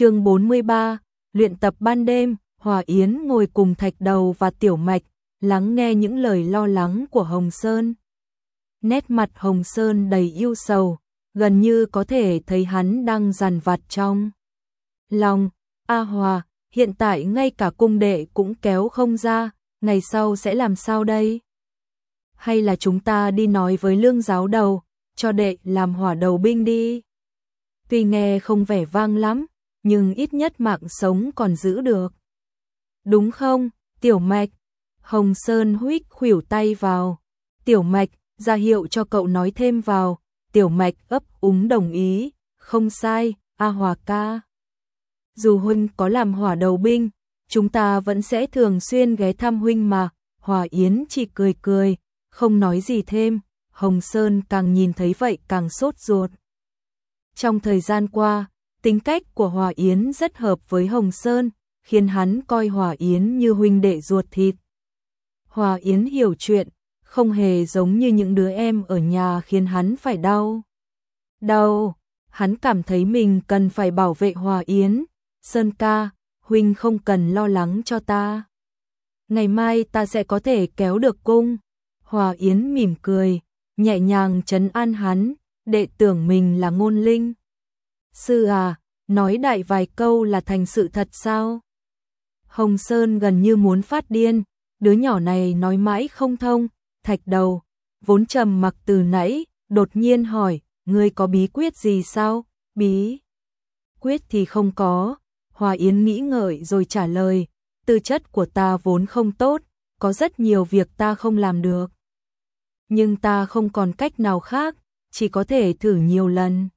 chương 43, luyện tập ban đêm, Hòa Yến ngồi cùng Thạch Đầu và Tiểu Mạch, lắng nghe những lời lo lắng của Hồng Sơn. Nét mặt Hồng Sơn đầy yêu sầu, gần như có thể thấy hắn đang dằn vặt trong. Lòng, A Hòa, hiện tại ngay cả cung đệ cũng kéo không ra, ngày sau sẽ làm sao đây? Hay là chúng ta đi nói với lương giáo đầu, cho đệ làm hỏa đầu binh đi? Tuy nghe không vẻ vang lắm, nhưng ít nhất mạng sống còn giữ được. Đúng không, Tiểu Mạch? Hồng Sơn huých khuỷu tay vào. Tiểu Mạch, ra hiệu cho cậu nói thêm vào. Tiểu Mạch ấp úng đồng ý. Không sai, A Hòa ca. Dù huynh có làm hỏa đầu binh, chúng ta vẫn sẽ thường xuyên ghé thăm huynh mà. Hòa Yến chỉ cười cười, không nói gì thêm. Hồng Sơn càng nhìn thấy vậy càng sốt ruột. Trong thời gian qua, tính cách của Hòa Yến rất hợp với Hồng Sơn, khiến hắn coi Hòa Yến như huynh đệ ruột thịt. Hòa Yến hiểu chuyện, không hề giống như những đứa em ở nhà khiến hắn phải đau. Đau, hắn cảm thấy mình cần phải bảo vệ Hòa Yến. Sơn ca, huynh không cần lo lắng cho ta. Ngày mai ta sẽ có thể kéo được cung. Hòa Yến mỉm cười, nhẹ nhàng trấn an hắn, đệ tưởng mình là ngôn linh. Sư à, nói đại vài câu là thành sự thật sao? Hồng Sơn gần như muốn phát điên, đứa nhỏ này nói mãi không thông, thạch đầu, vốn trầm mặc từ nãy, đột nhiên hỏi, ngươi có bí quyết gì sao? Bí quyết thì không có, Hòa Yến nghĩ ngợi rồi trả lời, tư chất của ta vốn không tốt, có rất nhiều việc ta không làm được. Nhưng ta không còn cách nào khác, chỉ có thể thử nhiều lần.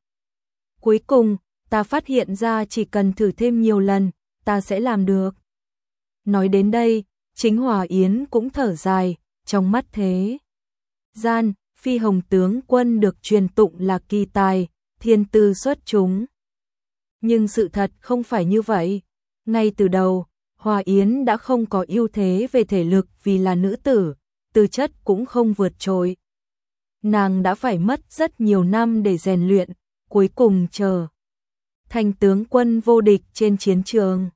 Cuối cùng, ta phát hiện ra chỉ cần thử thêm nhiều lần, ta sẽ làm được. Nói đến đây, chính Hòa Yến cũng thở dài, trong mắt thế. Gian, phi hồng tướng quân được truyền tụng là kỳ tài, thiên tư xuất chúng. Nhưng sự thật không phải như vậy. Ngay từ đầu, Hòa Yến đã không có ưu thế về thể lực vì là nữ tử, tư chất cũng không vượt trội. Nàng đã phải mất rất nhiều năm để rèn luyện, cuối cùng chờ thành tướng quân vô địch trên chiến trường.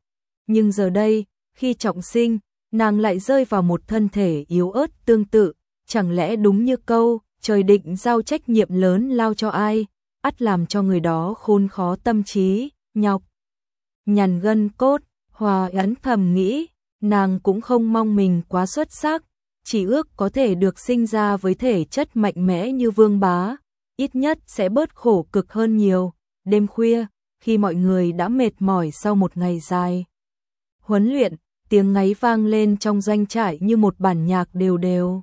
Nhưng giờ đây, khi trọng sinh, nàng lại rơi vào một thân thể yếu ớt tương tự, chẳng lẽ đúng như câu, trời định giao trách nhiệm lớn lao cho ai, ắt làm cho người đó khôn khó tâm trí, nhọc. Nhằn gân cốt, hòa ấn thầm nghĩ, nàng cũng không mong mình quá xuất sắc, chỉ ước có thể được sinh ra với thể chất mạnh mẽ như vương bá, ít nhất sẽ bớt khổ cực hơn nhiều. Đêm khuya, khi mọi người đã mệt mỏi sau một ngày dài. Huấn luyện, tiếng ngáy vang lên trong doanh trại như một bản nhạc đều đều.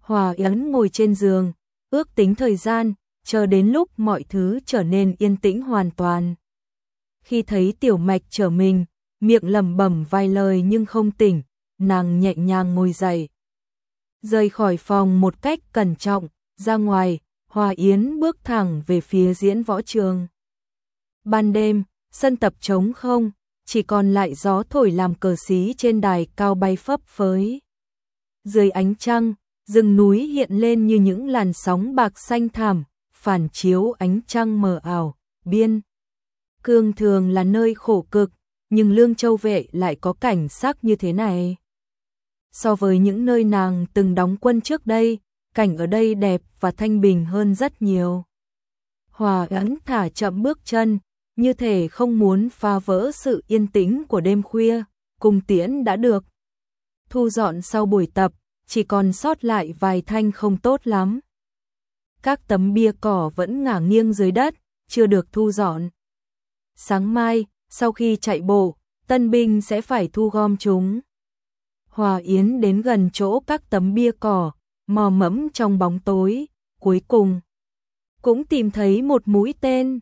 Hòa Yến ngồi trên giường, ước tính thời gian, chờ đến lúc mọi thứ trở nên yên tĩnh hoàn toàn. Khi thấy tiểu mạch trở mình, miệng lẩm bẩm vài lời nhưng không tỉnh, nàng nhẹ nhàng ngồi dậy. Rời khỏi phòng một cách cẩn trọng, ra ngoài, Hòa Yến bước thẳng về phía diễn võ trường. Ban đêm, sân tập trống không, chỉ còn lại gió thổi làm cờ xí trên đài cao bay phấp phới. Dưới ánh trăng, rừng núi hiện lên như những làn sóng bạc xanh thảm, phản chiếu ánh trăng mờ ảo, biên. Cương thường là nơi khổ cực, nhưng Lương Châu Vệ lại có cảnh sắc như thế này. So với những nơi nàng từng đóng quân trước đây, cảnh ở đây đẹp và thanh bình hơn rất nhiều. Hòa ấn thả chậm bước chân, như thể không muốn phá vỡ sự yên tĩnh của đêm khuya, cùng tiễn đã được. Thu dọn sau buổi tập, chỉ còn sót lại vài thanh không tốt lắm. Các tấm bia cỏ vẫn ngả nghiêng dưới đất, chưa được thu dọn. Sáng mai, sau khi chạy bộ, tân binh sẽ phải thu gom chúng. Hòa Yến đến gần chỗ các tấm bia cỏ, mò mẫm trong bóng tối, cuối cùng cũng tìm thấy một mũi tên.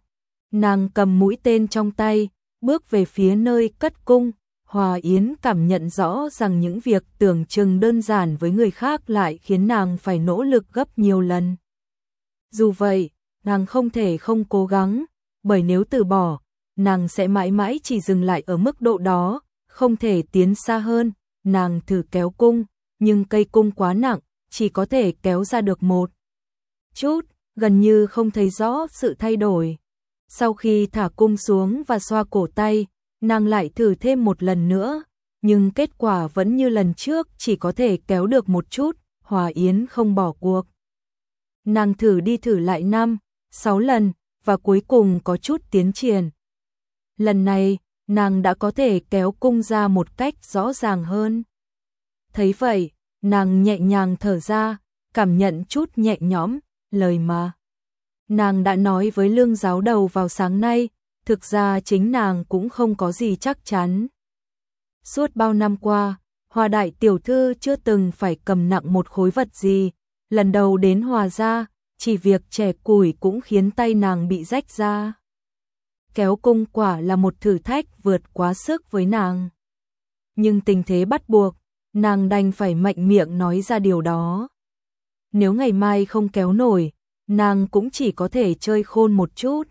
Nàng cầm mũi tên trong tay, bước về phía nơi cất cung. Hòa Yến cảm nhận rõ rằng những việc tưởng chừng đơn giản với người khác lại khiến nàng phải nỗ lực gấp nhiều lần. Dù vậy, nàng không thể không cố gắng, bởi nếu từ bỏ, nàng sẽ mãi mãi chỉ dừng lại ở mức độ đó, không thể tiến xa hơn. Nàng thử kéo cung, nhưng cây cung quá nặng, chỉ có thể kéo ra được một chút, gần như không thấy rõ sự thay đổi. Sau khi thả cung xuống và xoa cổ tay, nàng lại thử thêm một lần nữa, nhưng kết quả vẫn như lần trước chỉ có thể kéo được một chút, Hòa Yến không bỏ cuộc. Nàng thử đi thử lại năm, sáu lần, và cuối cùng có chút tiến triển. Lần này, nàng đã có thể kéo cung ra một cách rõ ràng hơn. Thấy vậy, nàng nhẹ nhàng thở ra, cảm nhận chút nhẹ nhõm, lời mà. Nàng đã nói với lương giáo đầu vào sáng nay, thực ra chính nàng cũng không có gì chắc chắn. Suốt bao năm qua, Hòa đại tiểu thư chưa từng phải cầm nặng một khối vật gì, lần đầu đến Hòa gia, chỉ việc trẻ củi cũng khiến tay nàng bị rách ra. Kéo cung quả là một thử thách vượt quá sức với nàng. Nhưng tình thế bắt buộc, nàng đành phải mạnh miệng nói ra điều đó. Nếu ngày mai không kéo nổi, nàng cũng chỉ có thể chơi khôn một chút.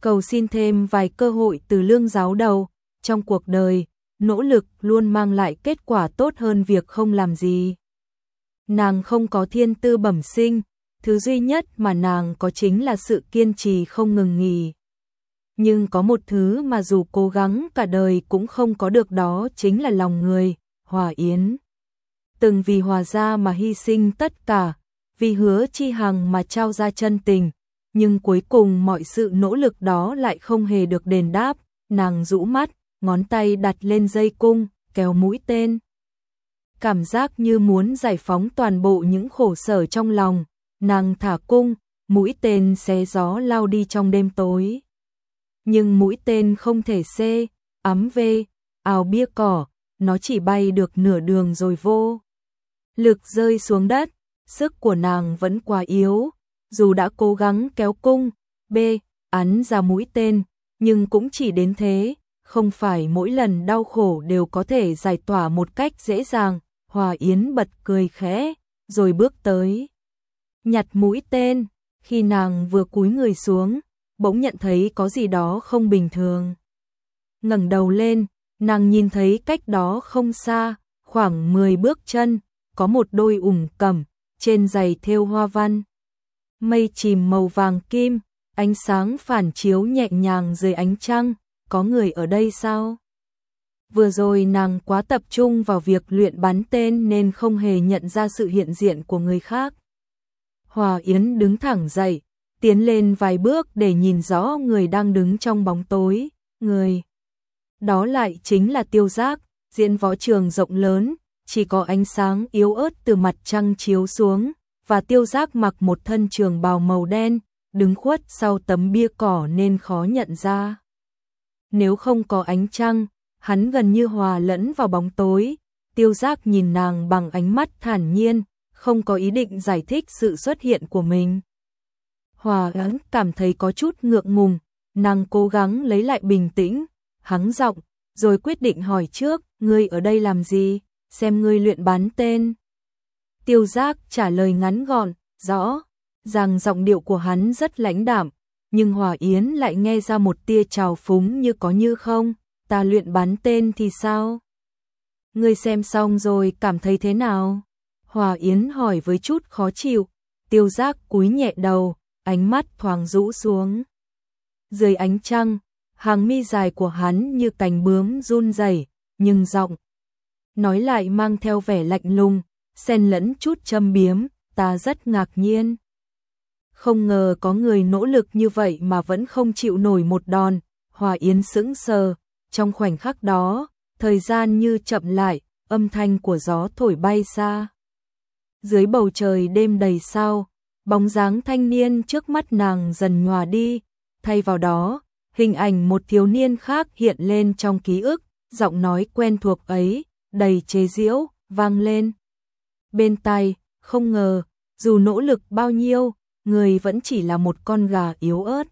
Cầu xin thêm vài cơ hội từ lương giáo đầu, trong cuộc đời, nỗ lực luôn mang lại kết quả tốt hơn việc không làm gì. Nàng không có thiên tư bẩm sinh, thứ duy nhất mà nàng có chính là sự kiên trì không ngừng nghỉ. Nhưng có một thứ mà dù cố gắng cả đời cũng không có được đó chính là lòng người, Hòa Yến. Từng vì Hòa gia mà hy sinh tất cả, vì hứa chi hằng mà trao ra chân tình, nhưng cuối cùng mọi sự nỗ lực đó lại không hề được đền đáp, nàng rũ mắt, ngón tay đặt lên dây cung, kéo mũi tên. Cảm giác như muốn giải phóng toàn bộ những khổ sở trong lòng, nàng thả cung, mũi tên xé gió lao đi trong đêm tối. Nhưng mũi tên không thể xê, ấm vê, ào bia cỏ, nó chỉ bay được nửa đường rồi vô. Lực rơi xuống đất, sức của nàng vẫn quá yếu, dù đã cố gắng kéo cung, b, ắn ra mũi tên, nhưng cũng chỉ đến thế, không phải mỗi lần đau khổ đều có thể giải tỏa một cách dễ dàng. Hòa Yến bật cười khẽ, rồi bước tới. Nhặt mũi tên, khi nàng vừa cúi người xuống, bỗng nhận thấy có gì đó không bình thường. ngẩng đầu lên, nàng nhìn thấy cách đó không xa, khoảng 10 bước chân, có một đôi ủng cẩm, trên giày thêu hoa văn. Mây chìm màu vàng kim, ánh sáng phản chiếu nhẹ nhàng dưới ánh trăng, có người ở đây sao? Vừa rồi nàng quá tập trung vào việc luyện bắn tên nên không hề nhận ra sự hiện diện của người khác. Hòa Yến đứng thẳng dậy, tiến lên vài bước để nhìn rõ người đang đứng trong bóng tối, người. Đó lại chính là tiêu giác, diễn võ trường rộng lớn, chỉ có ánh sáng yếu ớt từ mặt trăng chiếu xuống, và tiêu giác mặc một thân trường bào màu đen, đứng khuất sau tấm bia cỏ nên khó nhận ra. Nếu không có ánh trăng, hắn gần như hòa lẫn vào bóng tối, tiêu giác nhìn nàng bằng ánh mắt thản nhiên, không có ý định giải thích sự xuất hiện của mình. Hòa ấn cảm thấy có chút ngượng ngùng, nàng cố gắng lấy lại bình tĩnh, hắng giọng, rồi quyết định hỏi trước, ngươi ở đây làm gì, xem ngươi luyện bắn tên. Tiêu giác trả lời ngắn gọn, rõ, rằng giọng điệu của hắn rất lãnh đạm, nhưng Hòa Yến lại nghe ra một tia trào phúng như có như không, ta luyện bắn tên thì sao? Ngươi xem xong rồi cảm thấy thế nào? Hòa Yến hỏi với chút khó chịu, tiêu giác cúi nhẹ đầu, ánh mắt thoáng rũ xuống. Dưới ánh trăng, hàng mi dài của hắn như cành bướm run rẩy, nhưng giọng nói lại mang theo vẻ lạnh lùng, xen lẫn chút châm biếm, ta rất ngạc nhiên. Không ngờ có người nỗ lực như vậy mà vẫn không chịu nổi một đòn, Hòa Yến sững sờ, trong khoảnh khắc đó, thời gian như chậm lại, âm thanh của gió thổi bay xa. Dưới bầu trời đêm đầy sao, bóng dáng thanh niên trước mắt nàng dần nhòa đi, thay vào đó, hình ảnh một thiếu niên khác hiện lên trong ký ức, giọng nói quen thuộc ấy, đầy chế giễu, vang lên. Bên tai, không ngờ, dù nỗ lực bao nhiêu, người vẫn chỉ là một con gà yếu ớt.